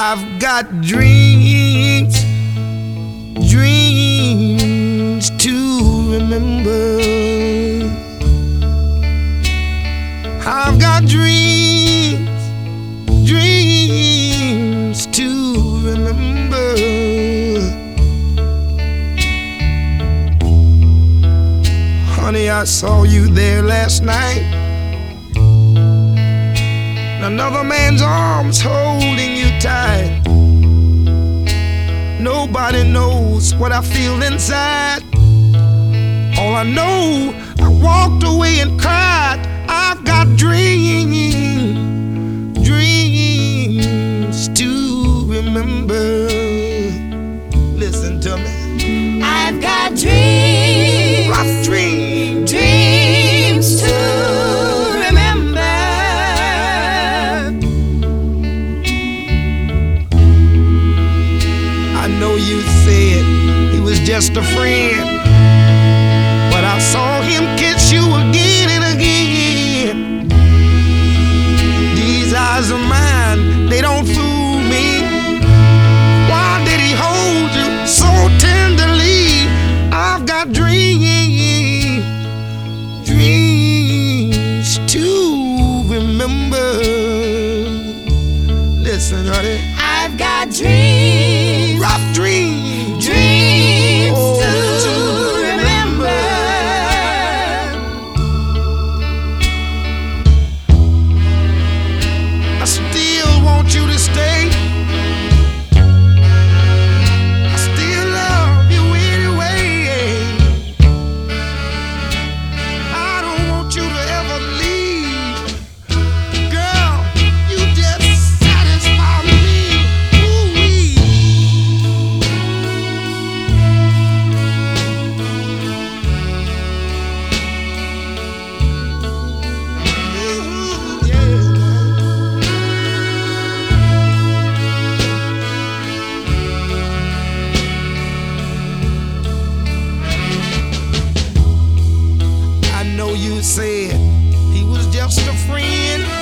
I've got dreams, dreams to remember. I've got dreams, dreams to remember. Honey, I saw you there last night. Another man's arms holding you tight. Nobody knows what I feel inside. All I know, I walked away and cried. I've got dreams, dreams to remember. Listen to me. I've got dreams, just a friend. But I saw him kiss you again and again. These eyes of mine, they don't fool me. Why did he hold you so tenderly? I've got dreams, dreams to remember. Listen, honey. I've got dreams. You said he was just a friend.